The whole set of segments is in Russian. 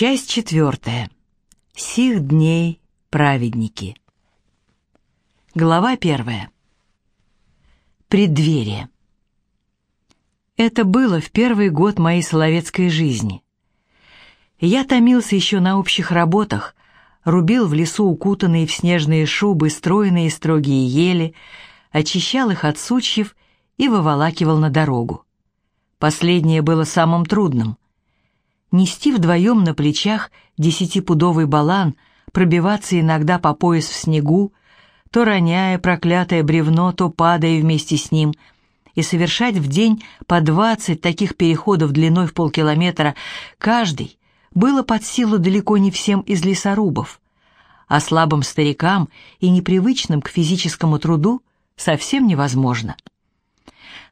Часть четвертая. Сих дней праведники. Глава первая. Преддверие. Это было в первый год моей соловецкой жизни. Я томился еще на общих работах, рубил в лесу укутанные в снежные шубы стройные строгие ели, очищал их от сучьев и выволакивал на дорогу. Последнее было самым трудным — нести вдвоем на плечах десятипудовый балан, пробиваться иногда по пояс в снегу, то роняя проклятое бревно, то падая вместе с ним, и совершать в день по двадцать таких переходов длиной в полкилометра каждый было под силу далеко не всем из лесорубов, а слабым старикам и непривычным к физическому труду совсем невозможно.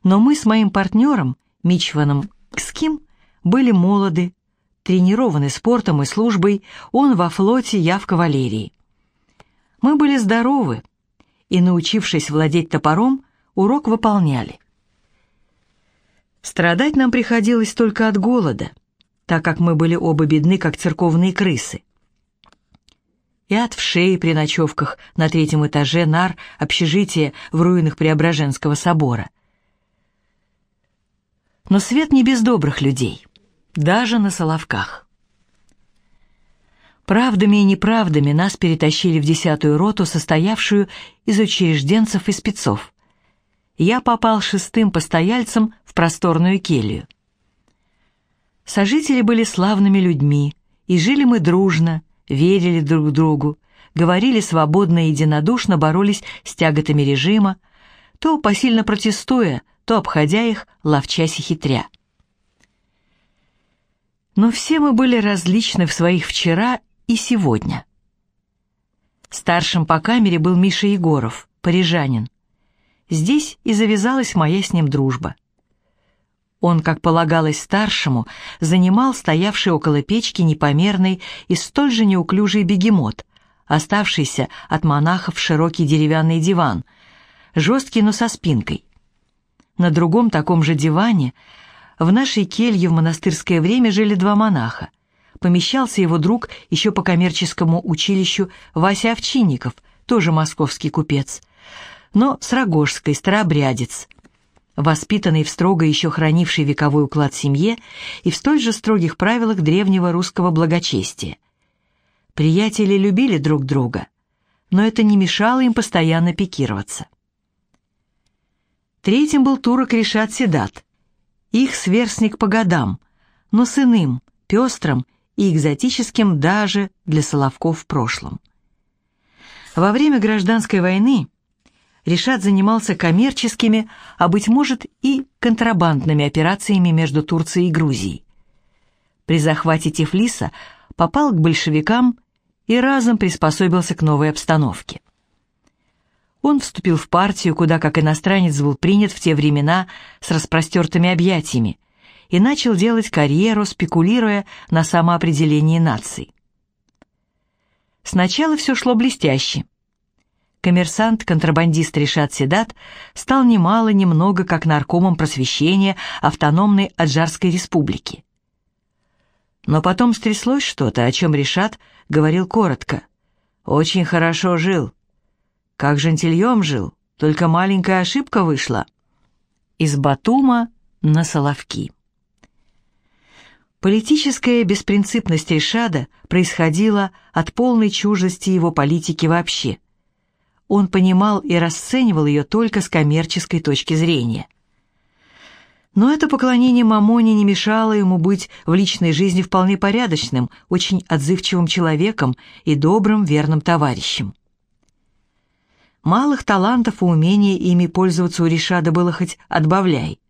Но мы с моим партнером, Мичваном Кским, были молоды, тренированный спортом и службой, он во флоте, я в кавалерии. Мы были здоровы и, научившись владеть топором, урок выполняли. Страдать нам приходилось только от голода, так как мы были оба бедны, как церковные крысы. И от вшей при ночевках на третьем этаже нар общежития в руинах Преображенского собора. Но свет не без добрых людей даже на Соловках. Правдами и неправдами нас перетащили в десятую роту, состоявшую из учрежденцев и спецов. Я попал шестым постояльцем в просторную келью. Сожители были славными людьми, и жили мы дружно, верили друг другу, говорили свободно и единодушно, боролись с тяготами режима, то посильно протестуя, то обходя их, ловчась и хитря. Но все мы были различны в своих вчера и сегодня. Старшим по камере был Миша Егоров, парижанин. Здесь и завязалась моя с ним дружба. Он, как полагалось старшему, занимал стоявший около печки непомерный и столь же неуклюжий бегемот, оставшийся от монахов широкий деревянный диван, жесткий, но со спинкой. На другом таком же диване в нашей келье в монастырское время жили два монаха. Помещался его друг еще по коммерческому училищу Вася Овчинников, тоже московский купец, но с Рогожской, старообрядец, воспитанный в строго еще хранивший вековой уклад семье и в столь же строгих правилах древнего русского благочестия. Приятели любили друг друга, но это не мешало им постоянно пикироваться. Третьим был турок Решат Седат, их сверстник по годам, но с иным, пестрым и экзотическим даже для Соловков в прошлом. Во время гражданской войны Решат занимался коммерческими, а, быть может, и контрабандными операциями между Турцией и Грузией. При захвате Тифлиса попал к большевикам и разом приспособился к новой обстановке. Он вступил в партию, куда как иностранец был принят в те времена с распростертыми объятиями, и начал делать карьеру, спекулируя на самоопределении наций. Сначала все шло блестяще. Коммерсант-контрабандист Решат Седат стал немало-немного как наркомом просвещения автономной Аджарской республики. Но потом стряслось что-то, о чем Решат говорил коротко. «Очень хорошо жил, как Жантильем жил, только маленькая ошибка вышла. Из Батума на Соловки. Политическая беспринципность Решада происходила от полной чуждости его политики вообще. Он понимал и расценивал ее только с коммерческой точки зрения. Но это поклонение Мамоне не мешало ему быть в личной жизни вполне порядочным, очень отзывчивым человеком и добрым, верным товарищем. Малых талантов и умения ими пользоваться у Ришада было хоть отбавляй.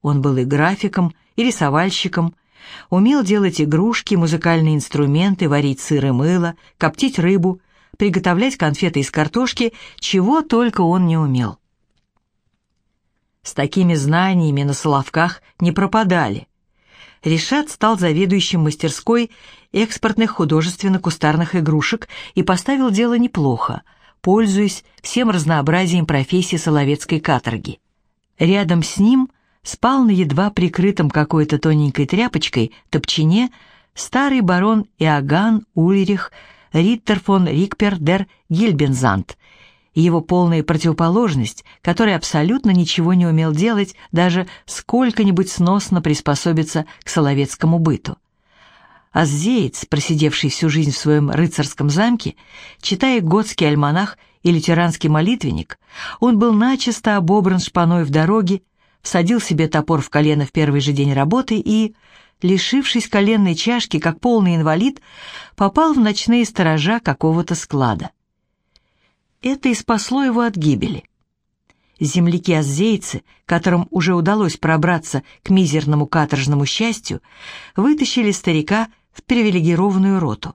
Он был и графиком, и рисовальщиком, умел делать игрушки, музыкальные инструменты, варить сыр и мыло, коптить рыбу, приготовлять конфеты из картошки, чего только он не умел. С такими знаниями на Соловках не пропадали. Решат стал заведующим мастерской экспортных художественно-кустарных игрушек и поставил дело неплохо – пользуясь всем разнообразием профессий соловецкой каторги. Рядом с ним спал на едва прикрытом какой-то тоненькой тряпочкой топчине старый барон Иоганн Ульрих Риттер фон Рикпер дер Гильбензант, его полная противоположность, который абсолютно ничего не умел делать, даже сколько-нибудь сносно приспособиться к соловецкому быту. Аззеец, просидевший всю жизнь в своем рыцарском замке, читая готский альманах и лютеранский молитвенник, он был начисто обобран шпаной в дороге, всадил себе топор в колено в первый же день работы и, лишившись коленной чашки, как полный инвалид, попал в ночные сторожа какого-то склада. Это и спасло его от гибели. Земляки-аззейцы, которым уже удалось пробраться к мизерному каторжному счастью, вытащили старика в привилегированную роту.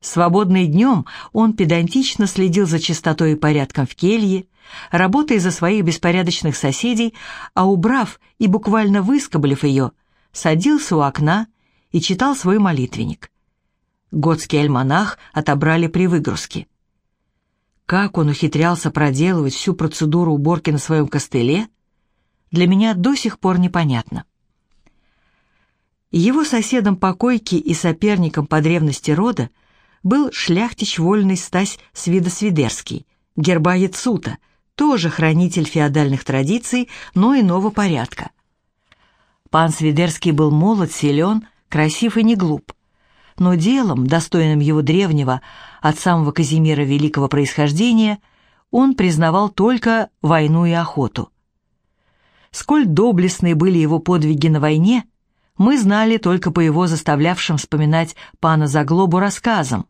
Свободный днем он педантично следил за чистотой и порядком в келье, работая за своих беспорядочных соседей, а убрав и буквально выскоблив ее, садился у окна и читал свой молитвенник. Готский альманах отобрали при выгрузке. Как он ухитрялся проделывать всю процедуру уборки на своем костыле, для меня до сих пор непонятно. Его соседом по койке и соперником по древности рода был шляхтич вольный Стась Свидосвидерский, герба Яцута, тоже хранитель феодальных традиций, но иного порядка. Пан Свидерский был молод, силен, красив и не глуп. Но делом, достойным его древнего, от самого Казимира великого происхождения, он признавал только войну и охоту. Сколь доблестны были его подвиги на войне, мы знали только по его заставлявшим вспоминать пана Заглобу рассказам.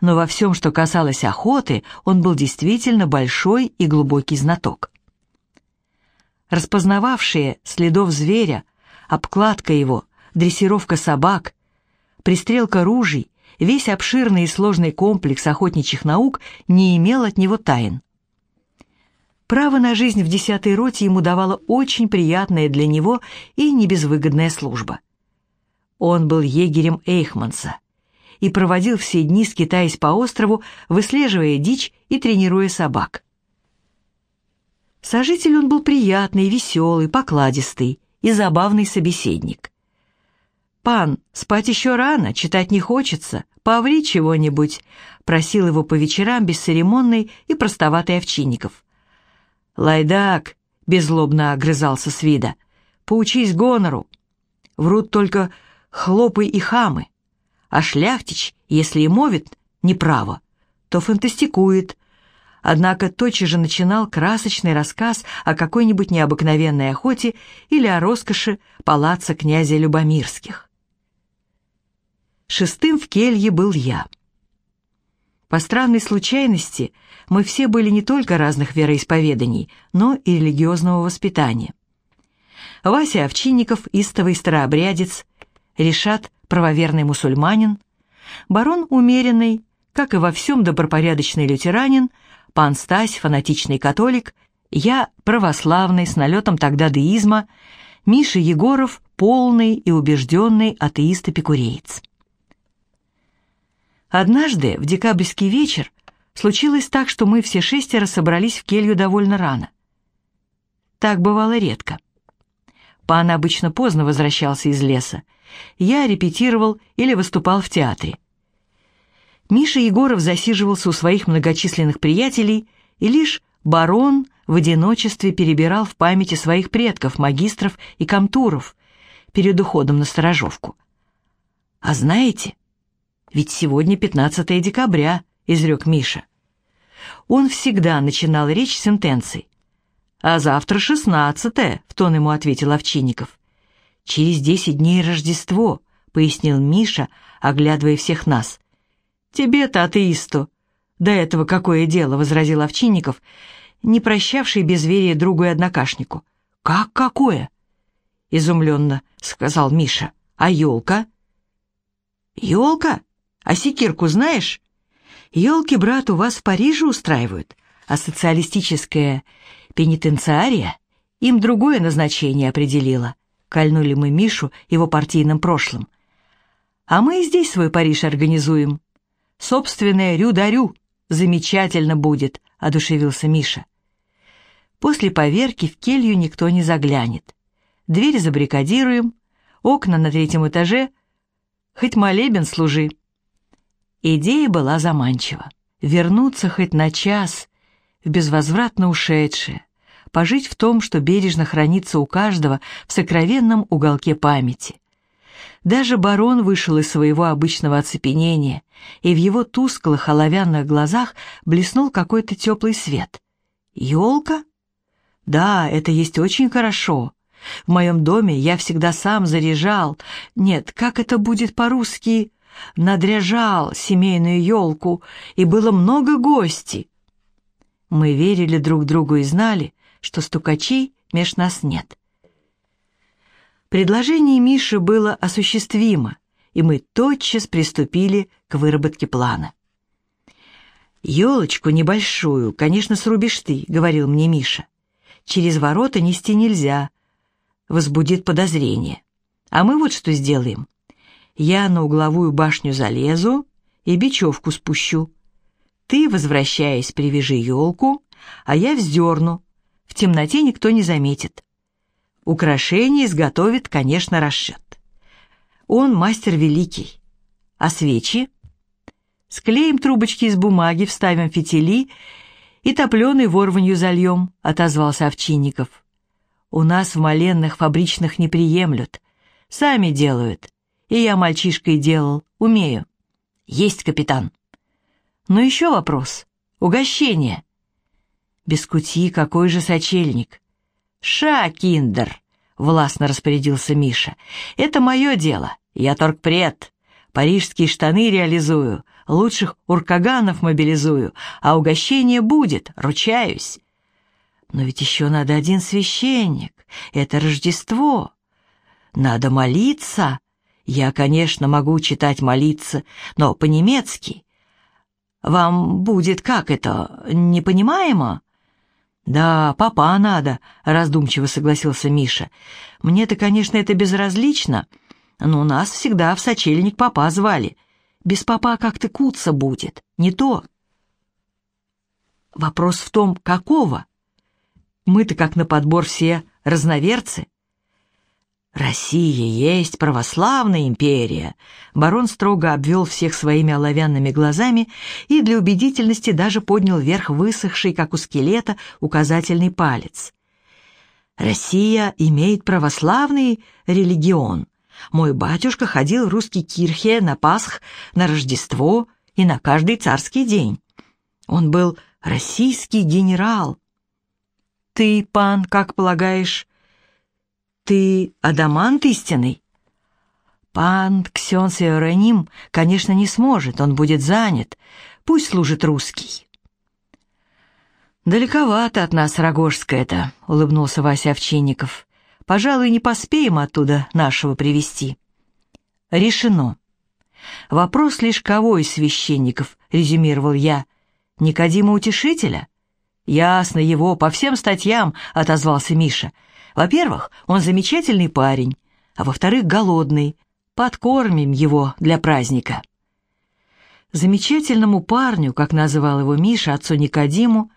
Но во всем, что касалось охоты, он был действительно большой и глубокий знаток распознававшие следов зверя, обкладка его, дрессировка собак, пристрелка ружей, весь обширный и сложный комплекс охотничьих наук не имел от него тайн. Право на жизнь в десятой роте ему давала очень приятная для него и небезвыгодная служба. Он был егерем Эйхманса и проводил все дни, скитаясь по острову, выслеживая дичь и тренируя собак. Сожитель он был приятный, веселый, покладистый и забавный собеседник. «Пан, спать еще рано, читать не хочется, поври чего-нибудь», просил его по вечерам бесцеремонный и простоватый Овчинников. «Лайдак», — беззлобно огрызался с вида, — «поучись гонору. Врут только хлопы и хамы, а шляхтич, если и мовит неправо, то фантастикует, однако тотчас же начинал красочный рассказ о какой-нибудь необыкновенной охоте или о роскоши палаца князя Любомирских. Шестым в келье был я. По странной случайности мы все были не только разных вероисповеданий, но и религиозного воспитания. Вася Овчинников, истовый старообрядец, Решат, правоверный мусульманин, барон умеренный, как и во всем добропорядочный лютеранин, пан Стась, фанатичный католик, я православный с налетом тогда деизма, Миша Егоров полный и убежденный атеист-эпикуреец. Однажды, в декабрьский вечер, случилось так, что мы все шестеро собрались в келью довольно рано. Так бывало редко. Пан обычно поздно возвращался из леса. Я репетировал или выступал в театре. Миша Егоров засиживался у своих многочисленных приятелей, и лишь барон в одиночестве перебирал в памяти своих предков, магистров и комтуров перед уходом на сторожовку. «А знаете, ведь сегодня 15 декабря», — изрек Миша. Он всегда начинал речь с интенцией. «А завтра шестнадцатое», — в тон ему ответил Овчинников. «Через десять дней Рождество», — пояснил Миша, оглядывая всех нас. «Тебе-то, атеисту!» «До этого какое дело?» — возразил Овчинников, не прощавший безверие другу и однокашнику. «Как какое?» — изумленно сказал Миша. «А елка?» «Елка? А секирку знаешь?» «Елки, брат, у вас в Париже устраивают, а социалистическая пенитенциария им другое назначение определила». Кольнули мы Мишу его партийным прошлым. «А мы и здесь свой Париж организуем. Собственное рю-дарю. Замечательно будет», — одушевился Миша. После поверки в келью никто не заглянет. Дверь забаррикадируем, окна на третьем этаже хоть молебен служи. Идея была заманчива. Вернуться хоть на час в безвозвратно ушедшее, пожить в том, что бережно хранится у каждого в сокровенном уголке памяти. Даже барон вышел из своего обычного оцепенения, и в его тусклых оловянных глазах блеснул какой-то теплый свет. «Елка? Да, это есть очень хорошо. В моем доме я всегда сам заряжал. Нет, как это будет по-русски? Надряжал семейную елку, и было много гостей. Мы верили друг другу и знали, что стукачей меж нас нет. Предложение Миши было осуществимо, и мы тотчас приступили к выработке плана. «Елочку небольшую, конечно, срубишь ты», — говорил мне Миша. «Через ворота нести нельзя, возбудит подозрение. А мы вот что сделаем. Я на угловую башню залезу и бечевку спущу. Ты, возвращаясь, привяжи елку, а я вздерну. В темноте никто не заметит. Украшение изготовит, конечно, расчет. Он мастер великий. А свечи? Склеим трубочки из бумаги, вставим фитили и топленый ворванью зальем, отозвался Овчинников. У нас в Маленных фабричных не приемлют. Сами делают. И я мальчишкой делал, умею. Есть, капитан. Но еще вопрос. Угощение. Без кути какой же сочельник? «Ша, киндер!» — властно распорядился Миша. «Это мое дело. Я торгпред. Парижские штаны реализую, лучших уркаганов мобилизую, а угощение будет, ручаюсь». «Но ведь еще надо один священник. Это Рождество. Надо молиться. Я, конечно, могу читать молиться, но по-немецки. Вам будет как это, непонимаемо?» «Да, папа надо», — раздумчиво согласился Миша. «Мне-то, конечно, это безразлично, но нас всегда в сочельник папа звали. Без папа как-то куться будет, не то». Вопрос в том, какого? Мы-то как на подбор все разноверцы. Россия есть православная империя. Барон строго обвел всех своими оловянными глазами и для убедительности даже поднял вверх высохший, как у скелета, указательный палец. Россия имеет православный религион. Мой батюшка ходил в русский кирхе на Пасх, на Рождество и на каждый царский день. Он был российский генерал. Ты, пан, как полагаешь, ты адамант истинный? Пан Ксенс Иероним, конечно, не сможет, он будет занят. Пусть служит русский. «Далековато от нас Рогожская-то», — улыбнулся Вася Овчинников. «Пожалуй, не поспеем оттуда нашего привести. «Решено. Вопрос лишь кого из священников», — резюмировал я. «Никодима Утешителя?» «Ясно его, по всем статьям», — отозвался Миша. Во-первых, он замечательный парень, а во-вторых, голодный. Подкормим его для праздника. Замечательному парню, как называл его Миша, отцу Никодиму,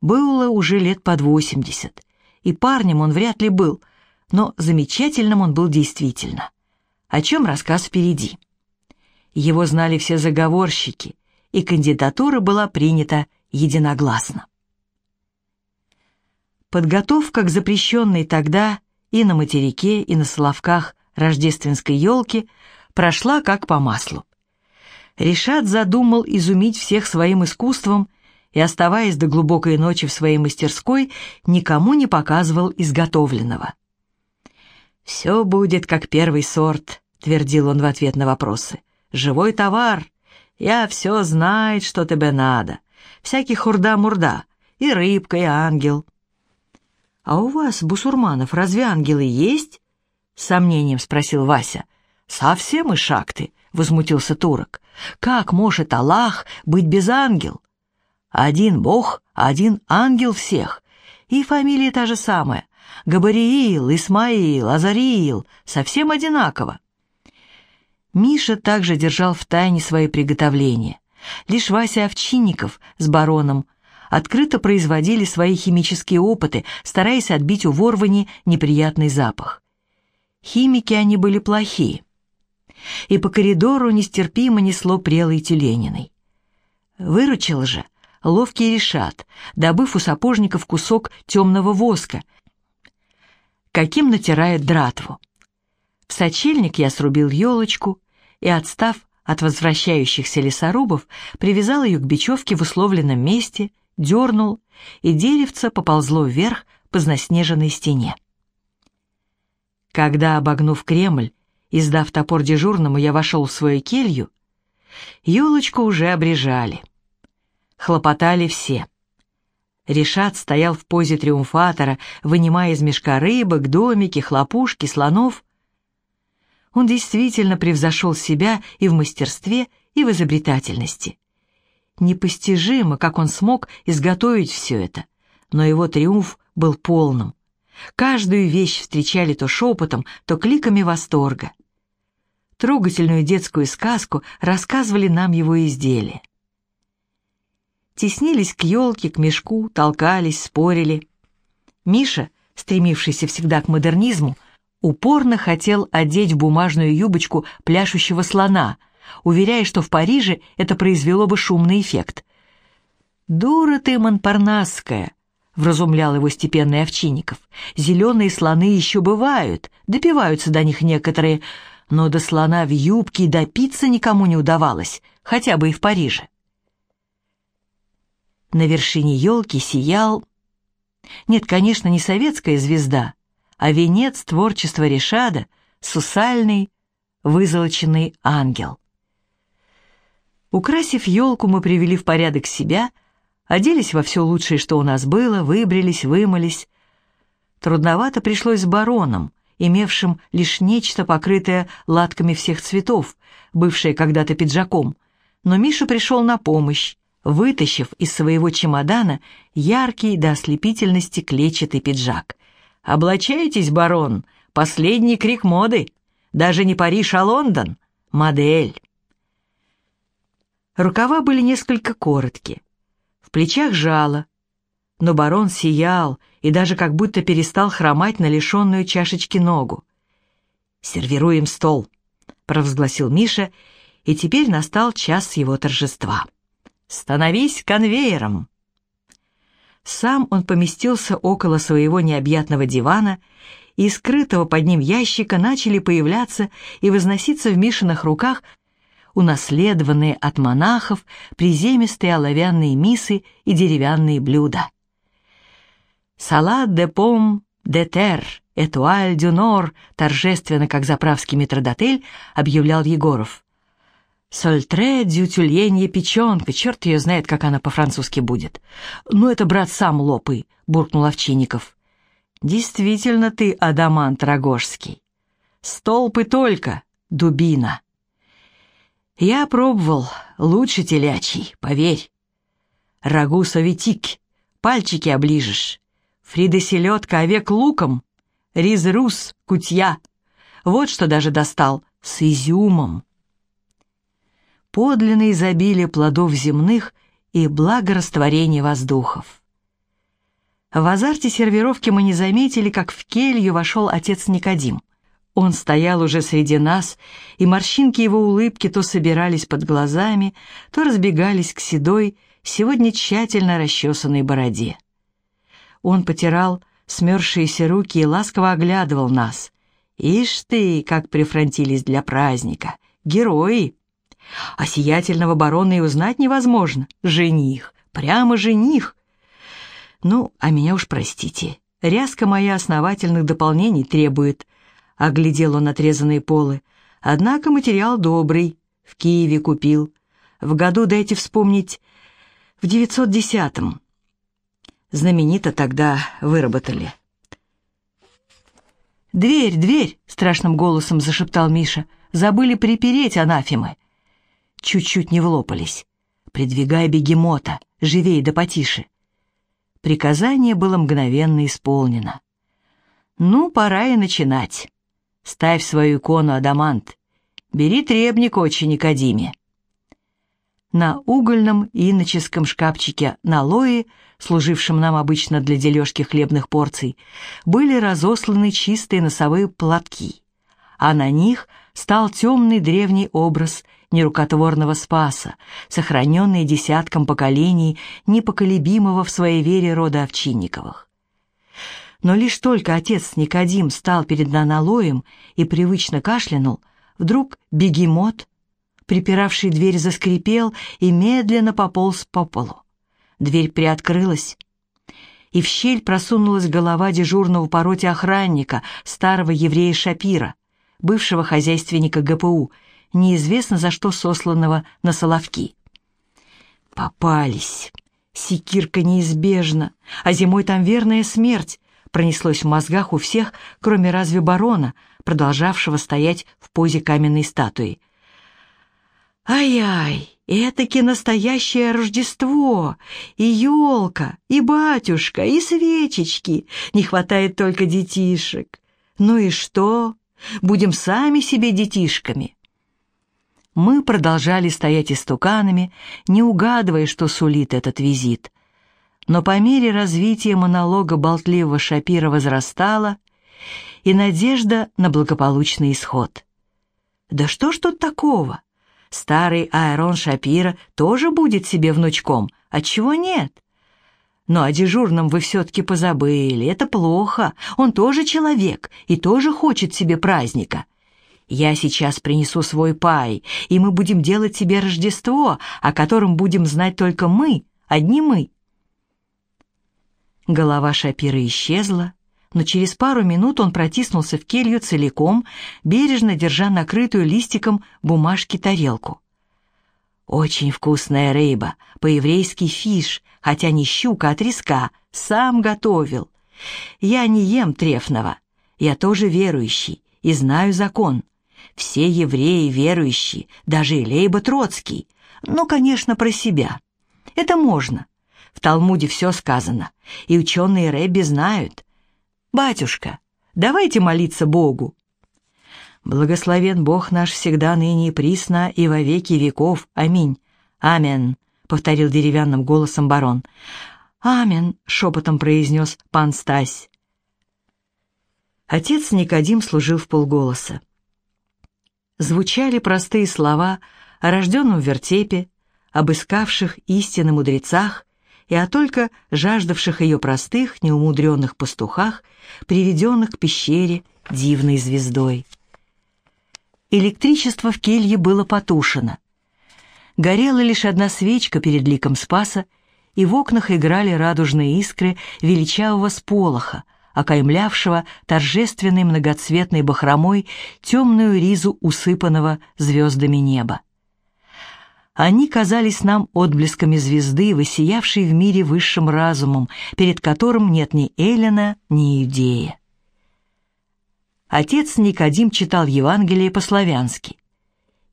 было уже лет под восемьдесят. И парнем он вряд ли был, но замечательным он был действительно. О чем рассказ впереди. Его знали все заговорщики, и кандидатура была принята единогласно. Подготовка к запрещенной тогда и на материке, и на Соловках рождественской елки прошла как по маслу. Решат задумал изумить всех своим искусством и, оставаясь до глубокой ночи в своей мастерской, никому не показывал изготовленного. «Все будет как первый сорт», — твердил он в ответ на вопросы. «Живой товар. Я все знает, что тебе надо. Всякий хурда-мурда. И рыбка, и ангел». «А у вас, бусурманов, разве ангелы есть?» — с сомнением спросил Вася. «Совсем и шахты», — возмутился турок. «Как может Аллах быть без ангел? Один Бог, один ангел всех. И фамилия та же самая. Габариил, Исмаил, Азариил, совсем одинаково». Миша также держал в тайне свои приготовления. Лишь Вася Овчинников с бароном открыто производили свои химические опыты, стараясь отбить у ворвани неприятный запах. Химики они были плохие. и по коридору нестерпимо несло прелой тюлениной. Выручил же ловкий решат, добыв у сапожников кусок темного воска, каким натирает дратву. В сочельник я срубил елочку и, отстав от возвращающихся лесорубов, привязал ее к бечевке в условленном месте, дернул, и деревце поползло вверх по заснеженной стене. Когда, обогнув Кремль, и, сдав топор дежурному, я вошел в свою келью, елочку уже обрежали. Хлопотали все. Решат стоял в позе триумфатора, вынимая из мешка рыбок, домики, хлопушки, слонов. Он действительно превзошел себя и в мастерстве, и в изобретательности. Непостижимо, как он смог изготовить все это, но его триумф был полным. Каждую вещь встречали то шепотом, то кликами восторга. Трогательную детскую сказку рассказывали нам его изделия. Теснились к елке, к мешку, толкались, спорили. Миша, стремившийся всегда к модернизму, упорно хотел одеть в бумажную юбочку пляшущего слона, уверяя, что в Париже это произвело бы шумный эффект. «Дура ты, Монпарнасская!» вразумлял его степенный Овчинников. «Зеленые слоны еще бывают, допиваются до них некоторые, но до слона в юбке допиться никому не удавалось, хотя бы и в Париже». На вершине елки сиял... Нет, конечно, не советская звезда, а венец творчества Решада, сусальный, вызолоченный ангел. Украсив елку, мы привели в порядок себя — Оделись во все лучшее, что у нас было, выбрились, вымылись. Трудновато пришлось с бароном, имевшим лишь нечто, покрытое латками всех цветов, бывшее когда-то пиджаком. Но Миша пришел на помощь, вытащив из своего чемодана яркий до ослепительности клетчатый пиджак. «Облачайтесь, барон! Последний крик моды! Даже не Париж, а Лондон! Модель!» Рукава были несколько короткие в плечах жало. Но барон сиял и даже как будто перестал хромать на лишенную чашечки ногу. «Сервируем стол», — провозгласил Миша, и теперь настал час его торжества. «Становись конвейером!» Сам он поместился около своего необъятного дивана, и скрытого под ним ящика начали появляться и возноситься в Мишиных руках унаследованные от монахов приземистые оловянные мисы и деревянные блюда. «Салат де пом де тер, этуаль дю нор», торжественно, как заправский метродотель, объявлял Егоров. «Сольтре дю тюльенье печенка, черт ее знает, как она по-французски будет. Ну, это, брат, сам лопай», — буркнул Овчинников. «Действительно ты адамант рогожский. Столпы только, дубина». Я пробовал, лучше телячий, поверь. Рагу советик, пальчики оближешь. Фрида селедка, овек луком. Риз рус, кутья. Вот что даже достал, с изюмом. Подлинное изобилие плодов земных и благорастворение воздухов. В азарте сервировки мы не заметили, как в келью вошел отец Никодим. Он стоял уже среди нас, и морщинки его улыбки то собирались под глазами, то разбегались к седой, сегодня тщательно расчесанной бороде. Он потирал смерзшиеся руки и ласково оглядывал нас. «Ишь ты, как прифронтились для праздника! Герои!» А сиятельного барона и узнать невозможно. Жених, прямо жених. Ну, а меня уж простите. Рязка моя основательных дополнений требует — Оглядел он отрезанные полы. Однако материал добрый. В Киеве купил. В году, дайте вспомнить, в 910-м. Знаменито тогда выработали. «Дверь, дверь!» — страшным голосом зашептал Миша. «Забыли припереть анафемы!» Чуть-чуть не влопались. «Придвигай бегемота, живей да потише!» Приказание было мгновенно исполнено. «Ну, пора и начинать!» Ставь свою икону, Адамант. Бери требник, отче Никодиме. На угольном иноческом шкафчике на лое, служившем нам обычно для дележки хлебных порций, были разосланы чистые носовые платки, а на них стал темный древний образ нерукотворного Спаса, сохраненный десятком поколений непоколебимого в своей вере рода Овчинниковых. Но лишь только отец Никодим стал перед аналоем и привычно кашлянул, вдруг бегемот, припиравший дверь, заскрипел и медленно пополз по полу. Дверь приоткрылась, и в щель просунулась голова дежурного по роте охранника, старого еврея Шапира, бывшего хозяйственника ГПУ, неизвестно за что сосланного на Соловки. «Попались! Секирка неизбежна, а зимой там верная смерть!» Пронеслось в мозгах у всех, кроме разве барона, продолжавшего стоять в позе каменной статуи. «Ай-ай, этаки настоящее Рождество! И елка, и батюшка, и свечечки! Не хватает только детишек! Ну и что? Будем сами себе детишками!» Мы продолжали стоять истуканами, не угадывая, что сулит этот визит. Но по мере развития монолога болтливого Шапира возрастала и надежда на благополучный исход. «Да что ж тут такого? Старый Айрон Шапира тоже будет себе внучком, отчего нет?» Но о дежурном вы все-таки позабыли, это плохо. Он тоже человек и тоже хочет себе праздника. Я сейчас принесу свой пай, и мы будем делать себе Рождество, о котором будем знать только мы, одни мы. Голова Шапира исчезла, но через пару минут он протиснулся в келью целиком, бережно держа накрытую листиком бумажки тарелку. Очень вкусная рыба, по-еврейски фиш, хотя не щука, а треска, сам готовил. Я не ем трефного, я тоже верующий и знаю закон. Все евреи верующие, даже Лейба Троцкий. Ну, конечно, про себя. Это можно. В Талмуде все сказано, и ученые Рэбби знают. «Батюшка, давайте молиться Богу». «Благословен Бог наш всегда ныне и присно и во веки веков. Аминь. Амен», — повторил деревянным голосом барон. «Амен», — шепотом произнес пан Стась. Отец Никодим служил в полголоса звучали простые слова о рожденном вертепе, об искавших истины мудрецах и о только жаждавших ее простых, неумудренных пастухах, приведенных к пещере дивной звездой. Электричество в келье было потушено. Горела лишь одна свечка перед ликом Спаса, и в окнах играли радужные искры величавого сполоха — окаймлявшего торжественной многоцветной бахромой темную ризу усыпанного звездами неба. Они казались нам отблесками звезды, высиявшей в мире высшим разумом, перед которым нет ни Эллина, ни Иудея. Отец Никодим читал Евангелие по-славянски.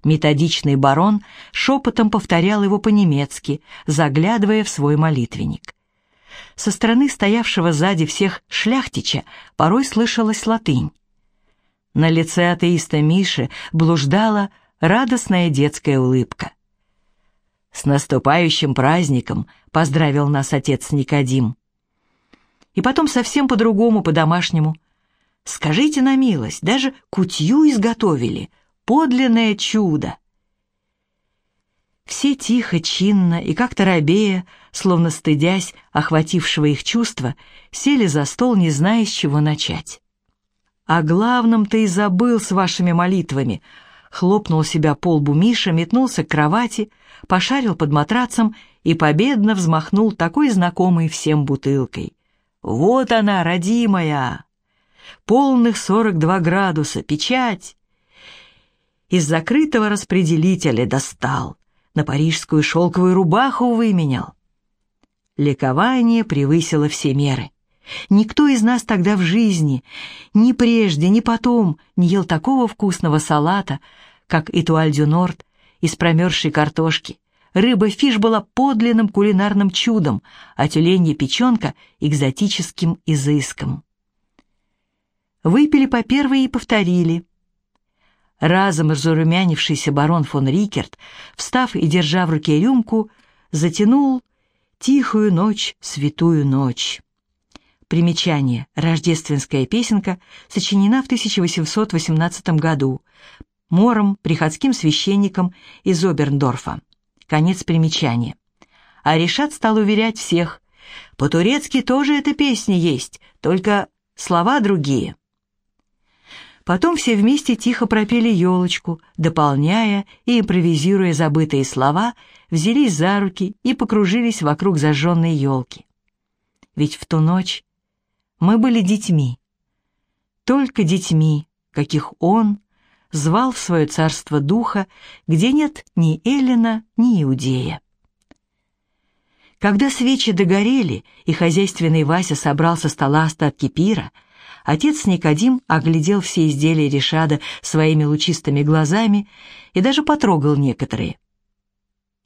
Методичный барон шепотом повторял его по-немецки, заглядывая в свой молитвенник. Со стороны стоявшего сзади всех шляхтича порой слышалась латынь. На лице атеиста Миши блуждала радостная детская улыбка. «С наступающим праздником!» — поздравил нас отец Никодим. И потом совсем по-другому, по-домашнему. «Скажите на милость, даже кутью изготовили. Подлинное чудо!» Все тихо, чинно и как-то робея, словно стыдясь охватившего их чувства, сели за стол, не зная, с чего начать. «О главном ты и забыл с вашими молитвами», — хлопнул себя по лбу Миша, метнулся к кровати, пошарил под матрацем и победно взмахнул такой знакомой всем бутылкой. «Вот она, родимая! Полных сорок два градуса, печать!» Из закрытого распределителя достал на парижскую шелковую рубаху выменял. Ликование превысило все меры. Никто из нас тогда в жизни, ни прежде, ни потом, не ел такого вкусного салата, как Этуаль дю Норд из промерзшей картошки. Рыба-фиш была подлинным кулинарным чудом, а тюленья печенка — экзотическим изыском. Выпили по первой и повторили — Разом разурумянившийся барон фон Рикерт, встав и держа в руке рюмку, затянул «Тихую ночь, святую ночь». Примечание. Рождественская песенка сочинена в 1818 году. Мором, приходским священником из Оберндорфа. Конец примечания. А Решат стал уверять всех, по-турецки тоже эта песня есть, только слова другие. Потом все вместе тихо пропели елочку, дополняя и импровизируя забытые слова, взялись за руки и покружились вокруг зажженной елки. Ведь в ту ночь мы были детьми, только детьми, каких он звал в свое царство духа, где нет ни Эллина, ни Иудея. Когда свечи догорели, и хозяйственный Вася собрал со стола остатки пира, отец Никодим оглядел все изделия Решада своими лучистыми глазами и даже потрогал некоторые.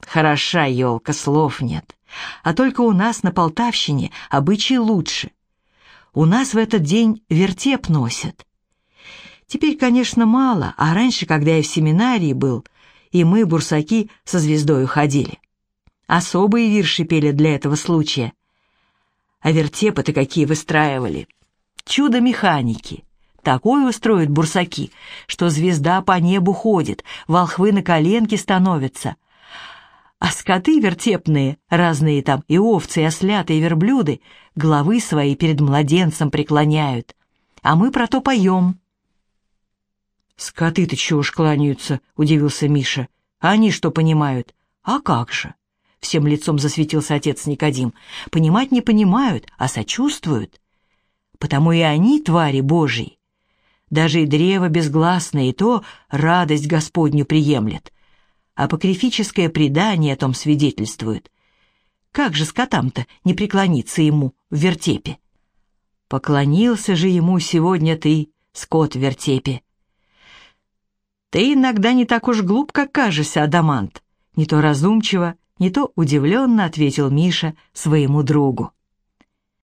«Хороша елка, слов нет, а только у нас на Полтавщине обычаи лучше. У нас в этот день вертеп носят. Теперь, конечно, мало, а раньше, когда я в семинарии был, и мы, бурсаки, со звездой уходили. Особые вирши пели для этого случая. А вертепы-то какие выстраивали. Чудо механики. Такое устроят бурсаки, что звезда по небу ходит, волхвы на коленке становятся. А скоты вертепные, разные там и овцы, и ослята, и верблюды, головы свои перед младенцем преклоняют. А мы про то поем. «Скоты-то чего ж кланяются?» — удивился Миша. «А они что понимают?» «А как же?» Всем лицом засветился отец Никодим. Понимать не понимают, а сочувствуют. Потому и они твари Божьи. Даже и древо безгласное, и то радость Господню приемлет. Апокрифическое предание о том свидетельствует. Как же скотам-то не преклониться ему в вертепе? Поклонился же ему сегодня ты, скот в вертепе. Ты иногда не так уж глуп, как кажешься, Адамант. Не то разумчиво, не то удивленно ответил Миша своему другу.